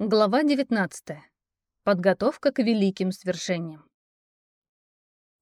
Глава 19. Подготовка к великим свершениям.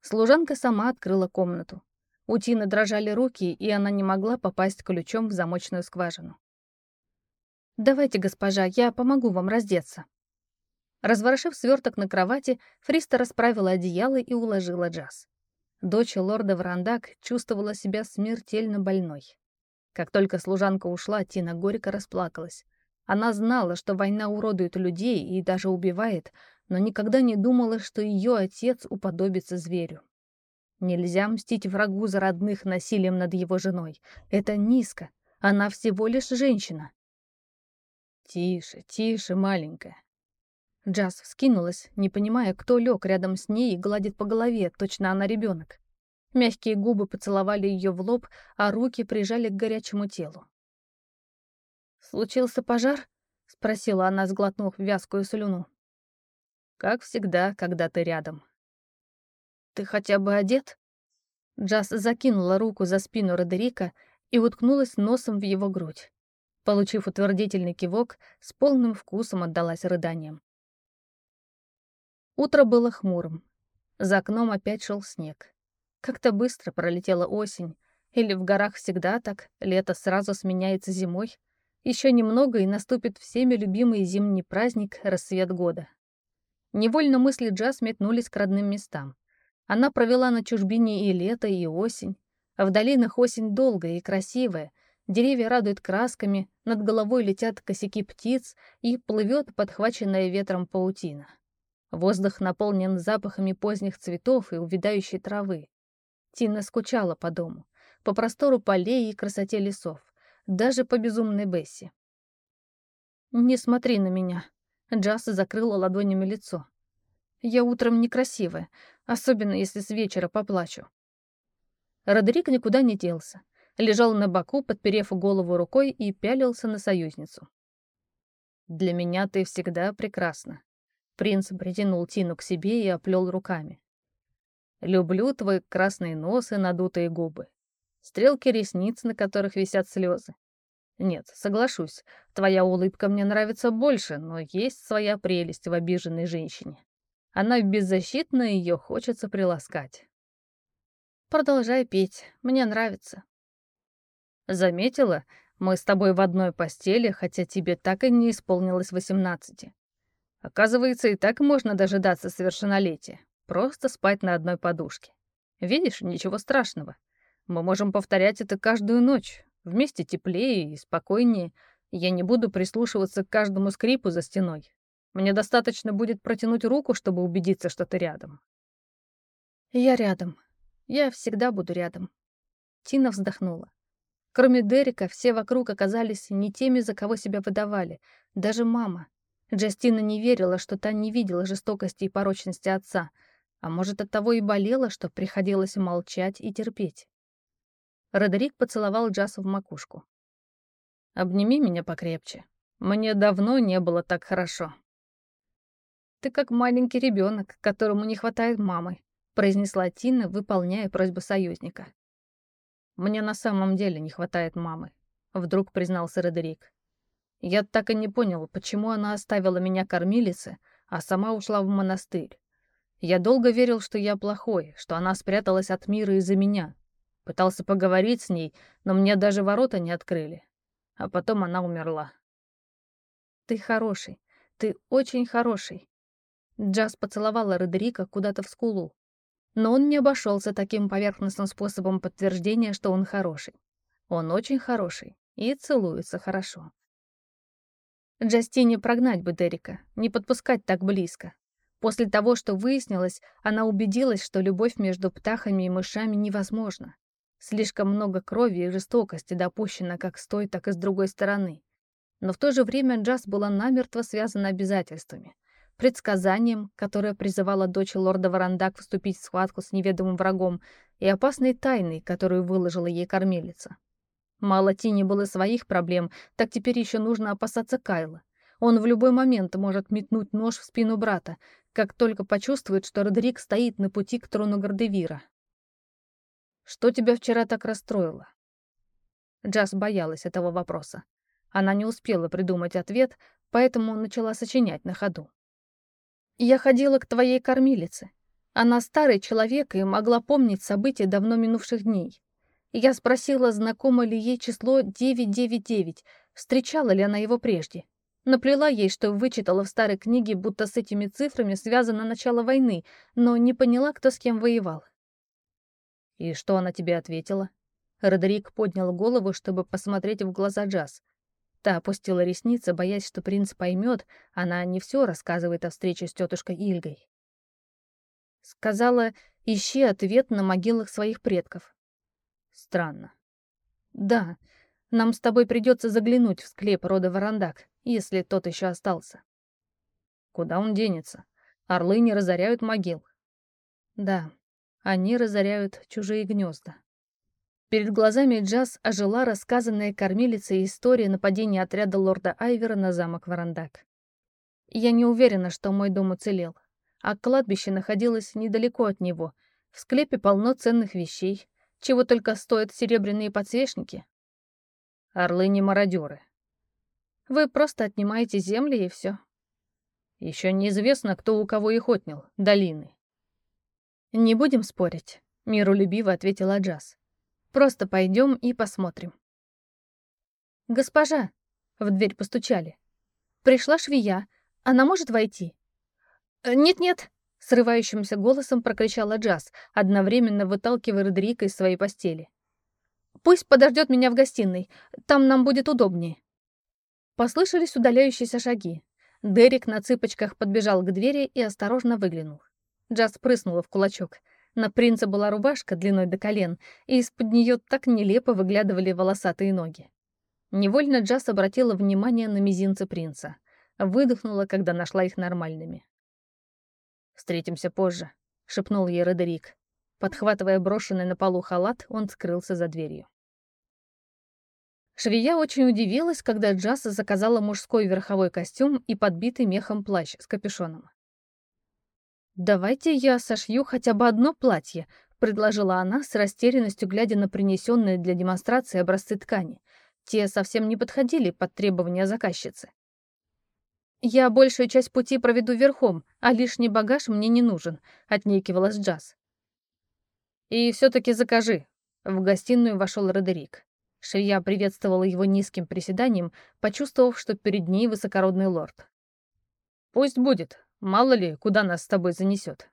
Служанка сама открыла комнату. У Тины дрожали руки, и она не могла попасть ключом в замочную скважину. «Давайте, госпожа, я помогу вам раздеться». Разворошив сверток на кровати, Фриста расправила одеяло и уложила Джаз. Дочь лорда Врандак чувствовала себя смертельно больной. Как только служанка ушла, Тина горько расплакалась. Она знала, что война уродует людей и даже убивает, но никогда не думала, что ее отец уподобится зверю. Нельзя мстить врагу за родных насилием над его женой. Это низко. Она всего лишь женщина. «Тише, тише, маленькая». Джаз вскинулась, не понимая, кто лег рядом с ней и гладит по голове, точно она ребенок. Мягкие губы поцеловали ее в лоб, а руки прижали к горячему телу. «Случился пожар?» — спросила она, сглотнув вязкую слюну. «Как всегда, когда ты рядом». «Ты хотя бы одет?» Джаз закинула руку за спину Родерика и уткнулась носом в его грудь. Получив утвердительный кивок, с полным вкусом отдалась рыданиям. Утро было хмурым. За окном опять шел снег. Как-то быстро пролетела осень. Или в горах всегда так, лето сразу сменяется зимой. Еще немного, и наступит всеми любимый зимний праздник «Рассвет года». Невольно мысли Джаз метнулись к родным местам. Она провела на чужбине и лето, и осень. А в долинах осень долгая и красивая. Деревья радуют красками, над головой летят косяки птиц и плывет подхваченная ветром паутина. Воздух наполнен запахами поздних цветов и увядающей травы. Тина скучала по дому, по простору полей и красоте лесов даже по безумной Бесси. «Не смотри на меня», — Джаз закрыла ладонями лицо. «Я утром некрасивая, особенно если с вечера поплачу». Родерик никуда не делся. Лежал на боку, подперев голову рукой и пялился на союзницу. «Для меня ты всегда прекрасна». Принц притянул Тину к себе и оплел руками. «Люблю твой красный нос и надутые губы стрелки ресниц, на которых висят слезы. Нет, соглашусь, твоя улыбка мне нравится больше, но есть своя прелесть в обиженной женщине. Она беззащитна, ее хочется приласкать. Продолжай петь, мне нравится. Заметила, мы с тобой в одной постели, хотя тебе так и не исполнилось восемнадцати. Оказывается, и так можно дожидаться совершеннолетия. Просто спать на одной подушке. Видишь, ничего страшного. Мы можем повторять это каждую ночь. Вместе теплее и спокойнее. Я не буду прислушиваться к каждому скрипу за стеной. Мне достаточно будет протянуть руку, чтобы убедиться, что ты рядом. Я рядом. Я всегда буду рядом. Тина вздохнула. Кроме Дерека, все вокруг оказались не теми, за кого себя выдавали. Даже мама. Джастина не верила, что та не видела жестокости и порочности отца. А может, от того и болела, что приходилось молчать и терпеть. Родерик поцеловал Джасу в макушку. «Обними меня покрепче. Мне давно не было так хорошо». «Ты как маленький ребенок, которому не хватает мамы», произнесла Тина, выполняя просьбу союзника. «Мне на самом деле не хватает мамы», — вдруг признался Родерик. «Я так и не понял, почему она оставила меня кормилице, а сама ушла в монастырь. Я долго верил, что я плохой, что она спряталась от мира из-за меня, Пытался поговорить с ней, но мне даже ворота не открыли. А потом она умерла. «Ты хороший. Ты очень хороший». Джаз поцеловала Родерика куда-то в скулу. Но он не обошелся таким поверхностным способом подтверждения, что он хороший. Он очень хороший и целуется хорошо. Джастине прогнать бы Дерека, не подпускать так близко. После того, что выяснилось, она убедилась, что любовь между птахами и мышами невозможна. Слишком много крови и жестокости допущено как с той, так и с другой стороны. Но в то же время Джаз была намертво связана обязательствами. Предсказанием, которое призывало дочь лорда Варандак вступить в схватку с неведомым врагом, и опасной тайной, которую выложила ей кормилица. Мало Тини было своих проблем, так теперь еще нужно опасаться Кайла. Он в любой момент может метнуть нож в спину брата, как только почувствует, что Родерик стоит на пути к трону Гордевира. Что тебя вчера так расстроило?» Джаз боялась этого вопроса. Она не успела придумать ответ, поэтому начала сочинять на ходу. «Я ходила к твоей кормилице. Она старый человек и могла помнить события давно минувших дней. Я спросила, знакомо ли ей число 999, встречала ли она его прежде. Наплела ей, что вычитала в старой книге, будто с этими цифрами связано начало войны, но не поняла, кто с кем воевал. «И что она тебе ответила?» Родерик поднял голову, чтобы посмотреть в глаза Джаз. Та опустила ресницы, боясь, что принц поймет, она не все рассказывает о встрече с тетушкой Ильгой. Сказала, ищи ответ на могилах своих предков. Странно. Да, нам с тобой придется заглянуть в склеп рода Варандак, если тот еще остался. Куда он денется? Орлы не разоряют могил. Да, они разоряют чужие гнезда. Перед глазами Джаз ожила рассказанная кормилицей история нападения отряда лорда Айвера на замок Варандак. Я не уверена, что мой дом уцелел, а кладбище находилось недалеко от него. В склепе полно ценных вещей, чего только стоят серебряные подсвечники. Орлы не мародеры. Вы просто отнимаете земли и все. Еще неизвестно, кто у кого их отнял, долины. Не будем спорить, миролюбиво ответила Джаз. Просто пойдем и посмотрим. «Госпожа!» — в дверь постучали. «Пришла швея. Она может войти?» «Э, «Нет-нет!» — срывающимся голосом прокричала Джаз, одновременно выталкивая Родерика из своей постели. «Пусть подождет меня в гостиной. Там нам будет удобнее». Послышались удаляющиеся шаги. Дерек на цыпочках подбежал к двери и осторожно выглянул. Джаз прыснула в кулачок — на принца была рубашка длиной до колен, и из-под нее так нелепо выглядывали волосатые ноги. Невольно Джаз обратила внимание на мизинцы принца. Выдохнула, когда нашла их нормальными. «Встретимся позже», — шепнул ей Родерик. Подхватывая брошенный на полу халат, он скрылся за дверью. Швея очень удивилась, когда Джаз заказала мужской верховой костюм и подбитый мехом плащ с капюшоном. «Давайте я сошью хотя бы одно платье», — предложила она с растерянностью, глядя на принесенные для демонстрации образцы ткани. Те совсем не подходили под требования заказчицы. «Я большую часть пути проведу верхом, а лишний багаж мне не нужен», — отнекивалась Джаз. «И все-таки закажи». В гостиную вошел Родерик. Швея приветствовала его низким приседанием, почувствовав, что перед ней высокородный лорд. «Пусть будет. Мало ли, куда нас с тобой занесет.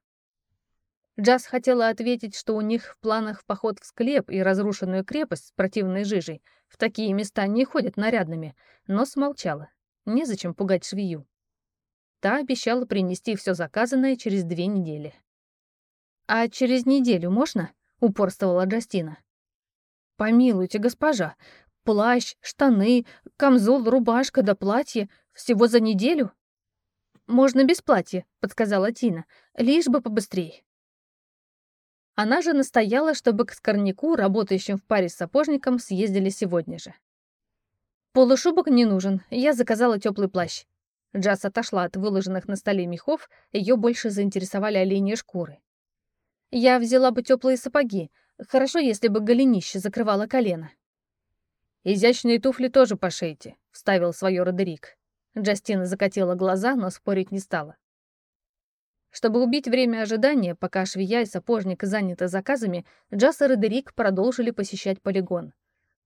Джаз хотела ответить, что у них в планах поход в склеп и разрушенную крепость с противной жижей. В такие места не ходят нарядными, но смолчала. Незачем пугать швею. Та обещала принести все заказанное через две недели. «А через неделю можно?» — упорствовала Джастина. «Помилуйте, госпожа, плащ, штаны, камзол, рубашка да платье всего за неделю?» «Можно без платья», — подсказала Тина, — «лишь бы побыстрее». Она же настояла, чтобы к скорняку, работающим в паре с сапожником, съездили сегодня же. «Полушубок не нужен, я заказала теплый плащ». Джаз отошла от выложенных на столе мехов, ее больше заинтересовали оленьи шкуры. «Я взяла бы теплые сапоги, хорошо, если бы голенище закрывало колено». «Изящные туфли тоже пошейте», — вставил свое Родерик. Джастина закатила глаза, но спорить не стала. Чтобы убить время ожидания, пока швея и сапожник заняты заказами, Джаз и Родерик продолжили посещать полигон.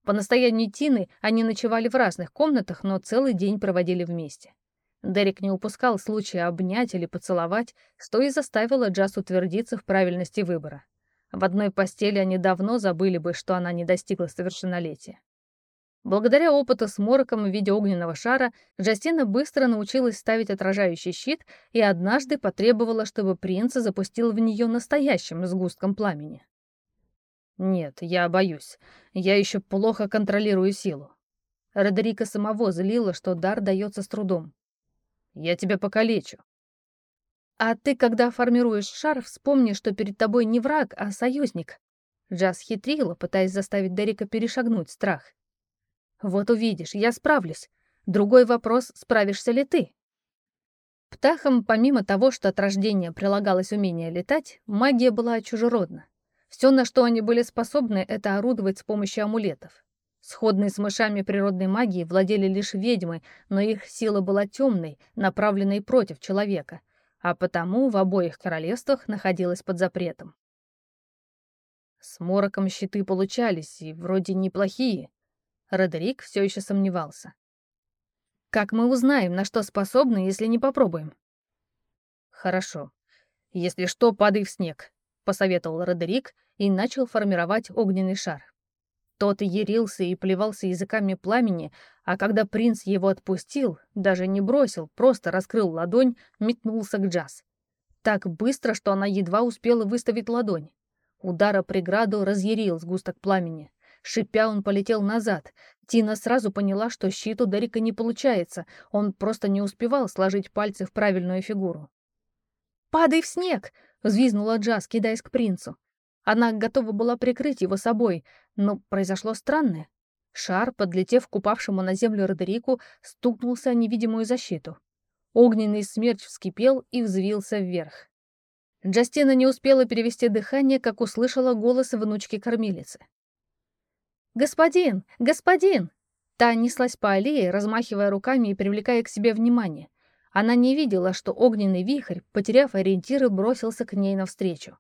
По настоянию Тины они ночевали в разных комнатах, но целый день проводили вместе. Дерек не упускал случая обнять или поцеловать, что и заставило Джаз утвердиться в правильности выбора. В одной постели они давно забыли бы, что она не достигла совершеннолетия. Благодаря опыту с мороком в виде огненного шара, Джастина быстро научилась ставить отражающий щит и однажды потребовала, чтобы принц запустил в нее настоящим сгустком пламени. «Нет, я боюсь. Я еще плохо контролирую силу». Родерика самого злила, что дар дается с трудом. «Я тебя покалечу». «А ты, когда формируешь шар, вспомни, что перед тобой не враг, а союзник». Джаз хитрила, пытаясь заставить Дерека перешагнуть страх. Вот увидишь, я справлюсь. Другой вопрос, справишься ли ты? Птахам, помимо того, что от рождения прилагалось умение летать, магия была чужеродна. Все, на что они были способны, это орудовать с помощью амулетов. Сходной с мышами природной магии владели лишь ведьмы, но их сила была темной, направленной против человека, а потому в обоих королевствах находилась под запретом. С мороком щиты получались, и вроде неплохие. Родерик все еще сомневался. Как мы узнаем, на что способны, если не попробуем? Хорошо. Если что, падай в снег, посоветовал Родерик и начал формировать огненный шар. Тот ярился и плевался языками пламени, а когда принц его отпустил, даже не бросил, просто раскрыл ладонь, метнулся к Джаз. Так быстро, что она едва успела выставить ладонь. Удара преграду разъярил сгусток пламени. Шипя, он полетел назад. Тина сразу поняла, что щит у Дерека не получается, он просто не успевал сложить пальцы в правильную фигуру. «Падай в снег!» — взвизнула Джаз, кидаясь к принцу. Она готова была прикрыть его собой, но произошло странное. Шар, подлетев к упавшему на землю Родерику, стукнулся о невидимую защиту. Огненный смерч вскипел и взвился вверх. Джастина не успела перевести дыхание, как услышала голос внучки-кормилицы. «Господин! Господин!» Та неслась по аллее, размахивая руками и привлекая к себе внимание. Она не видела, что огненный вихрь, потеряв ориентиры, бросился к ней навстречу.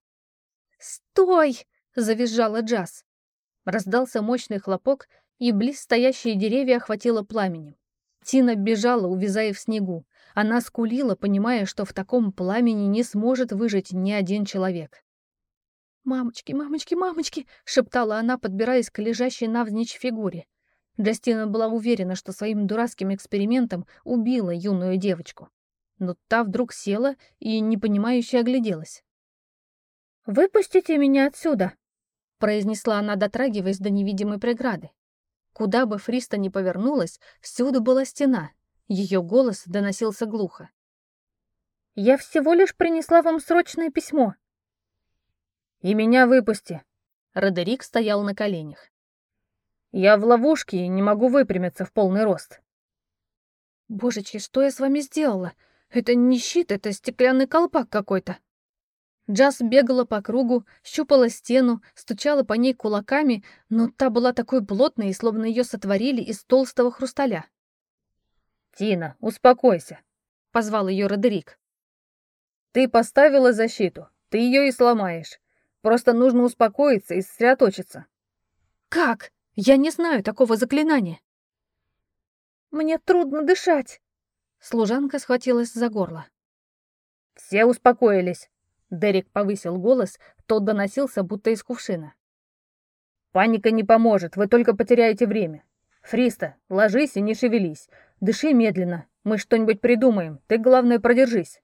«Стой!» — завизжала Джаз. Раздался мощный хлопок, и близ стоящие деревья охватило пламенем. Тина бежала, увязая в снегу. Она скулила, понимая, что в таком пламени не сможет выжить ни один человек. «Мамочки, мамочки, мамочки!» — шептала она, подбираясь к лежащей навзничь фигуре. Джастина была уверена, что своим дурацким экспериментом убила юную девочку. Но та вдруг села и непонимающе огляделась. «Выпустите меня отсюда!» — произнесла она, дотрагиваясь до невидимой преграды. Куда бы Фриста ни повернулась, всюду была стена. Ее голос доносился глухо. «Я всего лишь принесла вам срочное письмо». «И меня выпусти!» Родерик стоял на коленях. «Я в ловушке и не могу выпрямиться в полный рост». «Божечки, что я с вами сделала? Это не щит, это стеклянный колпак какой-то». Джаз бегала по кругу, щупала стену, стучала по ней кулаками, но та была такой плотной, словно ее сотворили из толстого хрусталя. «Тина, успокойся», — позвал ее Родерик. «Ты поставила защиту, ты ее и сломаешь. Просто нужно успокоиться и сосредоточиться». «Как? Я не знаю такого заклинания». «Мне трудно дышать», — служанка схватилась за горло. «Все успокоились», Дерек повысил голос, тот доносился, будто из кувшина. «Паника не поможет, вы только потеряете время. Фриста, ложись и не шевелись. Дыши медленно, мы что-нибудь придумаем, ты, главное, продержись».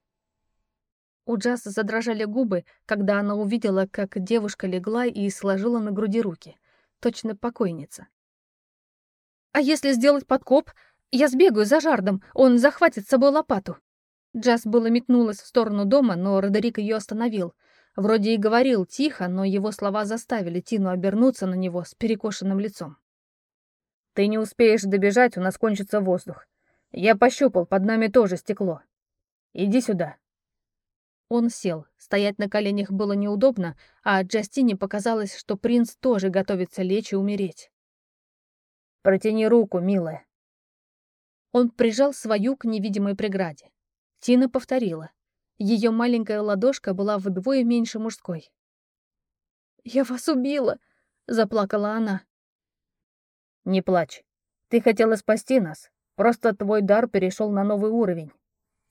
У Джаз задрожали губы, когда она увидела, как девушка легла и сложила на груди руки. Точно покойница. «А если сделать подкоп? Я сбегаю за жардом, он захватит с собой лопату». Джаз было метнулась в сторону дома, но Родерик ее остановил. Вроде и говорил тихо, но его слова заставили Тину обернуться на него с перекошенным лицом. «Ты не успеешь добежать, у нас кончится воздух. Я пощупал, под нами тоже стекло. Иди сюда». Он сел. Стоять на коленях было неудобно, а Джастине показалось, что принц тоже готовится лечь и умереть. «Протяни руку, милая». Он прижал свою к невидимой преграде. Тина повторила. Ее маленькая ладошка была вдвое меньше мужской. «Я вас убила!» — заплакала она. «Не плачь. Ты хотела спасти нас. Просто твой дар перешел на новый уровень.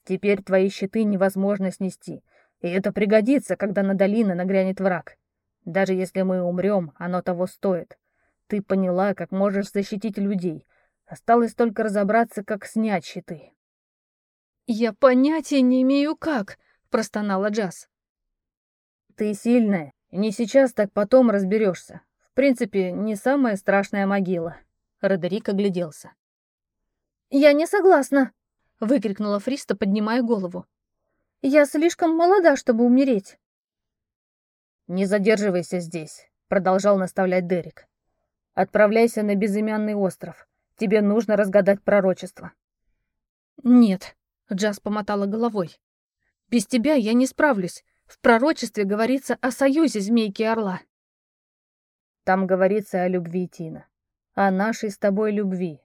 Теперь твои щиты невозможно снести, и это пригодится, когда на долины нагрянет враг. Даже если мы умрем, оно того стоит. Ты поняла, как можешь защитить людей. Осталось только разобраться, как снять щиты. «Я понятия не имею как», — простонала Джаз. «Ты сильная. Не сейчас, так потом разберешься. В принципе, не самая страшная могила». Родерик огляделся. «Я не согласна», — выкрикнула Фриста, поднимая голову. «Я слишком молода, чтобы умереть». «Не задерживайся здесь», — продолжал наставлять Дерек. «Отправляйся на безымянный остров. Тебе нужно разгадать пророчество». «Нет», Джаз помотала головой. «Без тебя я не справлюсь. В пророчестве говорится о союзе змейки и орла». «Там говорится о любви Тина. О нашей с тобой любви.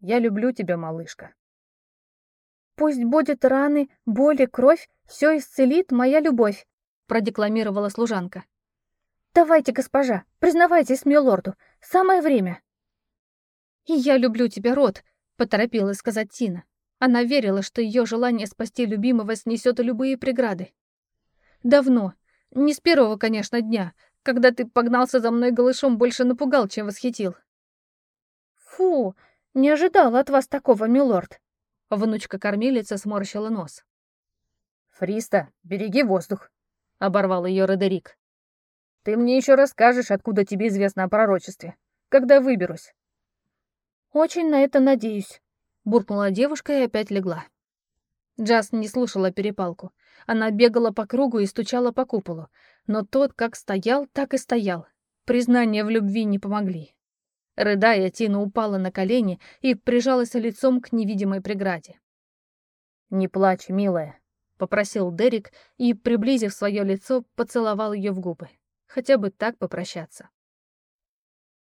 Я люблю тебя, малышка. «Пусть будет раны, боли, кровь, все исцелит моя любовь», — продекламировала служанка. «Давайте, госпожа, признавайтесь милорду, самое время». «И я люблю тебя, Рот», — поторопилась сказать Тина. Она верила, что ее желание спасти любимого снесет любые преграды. «Давно. Не с первого, конечно, дня. Когда ты погнался за мной голышом, больше напугал, чем восхитил». «Фу, не ожидала от вас такого, милорд», Внучка-кормилица сморщила нос. «Фриста, береги воздух», — оборвал ее Родерик. «Ты мне еще расскажешь, откуда тебе известно о пророчестве, когда выберусь». «Очень на это надеюсь», — буркнула девушка и опять легла. Джаз не слушала перепалку. Она бегала по кругу и стучала по куполу, но тот как стоял, так и стоял. Признания в любви не помогли. Рыдая, Тина упала на колени и прижалась лицом к невидимой преграде. «Не плачь, милая», — попросил Дерек и, приблизив свое лицо, поцеловал ее в губы. Хотя бы так попрощаться.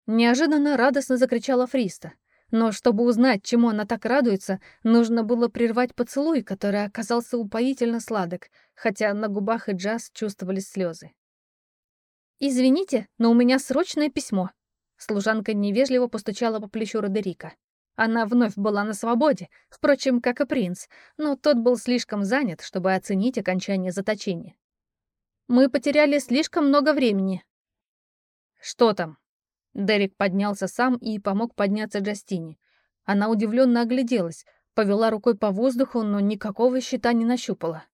Неожиданно радостно закричала Фриста. Но чтобы узнать, чему она так радуется, нужно было прервать поцелуй, который оказался упоительно сладок, хотя на губах и джаз чувствовались слезы. «Извините, но у меня срочное письмо», Служанка невежливо постучала по плечу Родерика. Она вновь была на свободе, впрочем, как и принц, но тот был слишком занят, чтобы оценить окончание заточения. «Мы потеряли слишком много времени». «Что там?» Дерек поднялся сам и помог подняться Джастине. Она удивленно огляделась, повела рукой по воздуху, но никакого щита не нащупала.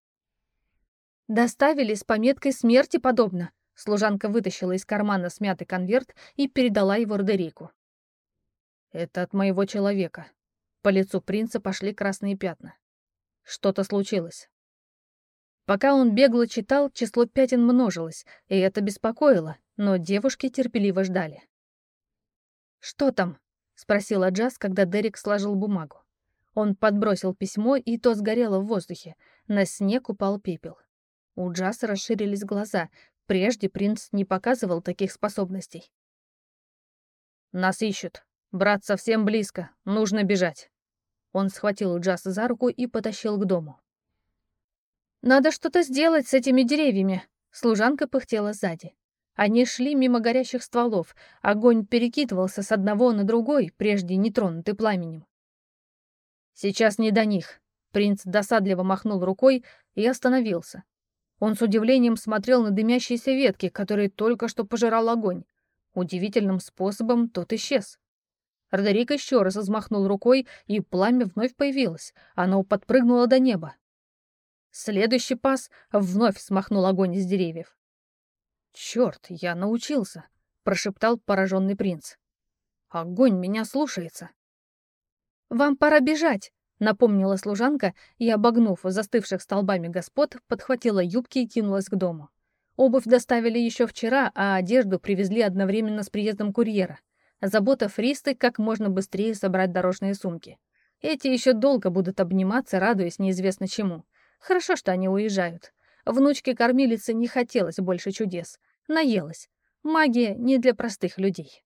«Доставили с пометкой «Смерти подобно», Служанка вытащила из кармана смятый конверт и передала его Родерику. «Это от моего человека». По лицу принца пошли красные пятна. Что-то случилось. Пока он бегло читал, число пятен множилось, и это беспокоило, но девушки терпеливо ждали. «Что там?» — спросила Джаз, когда Дерек сложил бумагу. Он подбросил письмо, и то сгорело в воздухе. На снег упал пепел. У Джаз расширились глаза, Прежде принц не показывал таких способностей. «Нас ищут. Брат совсем близко. Нужно бежать». Он схватил Джаса за руку и потащил к дому. «Надо что-то сделать с этими деревьями», — служанка пыхтела сзади. Они шли мимо горящих стволов, огонь перекидывался с одного на другой, прежде не тронутый пламенем. «Сейчас не до них», — принц досадливо махнул рукой и остановился. Он с удивлением смотрел на дымящиеся ветки, которые только что пожирал огонь. Удивительным способом тот исчез. Родерик еще раз взмахнул рукой, и пламя вновь появилось. Оно подпрыгнуло до неба. Следующий пас вновь смахнул огонь из деревьев. «Черт, я научился!» — прошептал пораженный принц. «Огонь меня слушается!» «Вам пора бежать!» Напомнила служанка и, обогнув застывших столбами господ, подхватила юбки и кинулась к дому. Обувь доставили еще вчера, а одежду привезли одновременно с приездом курьера. Забота Фристы как можно быстрее собрать дорожные сумки. Эти еще долго будут обниматься, радуясь неизвестно чему. Хорошо, что они уезжают. Внучке-кормилице не хотелось больше чудес. Наелась. Магия не для простых людей.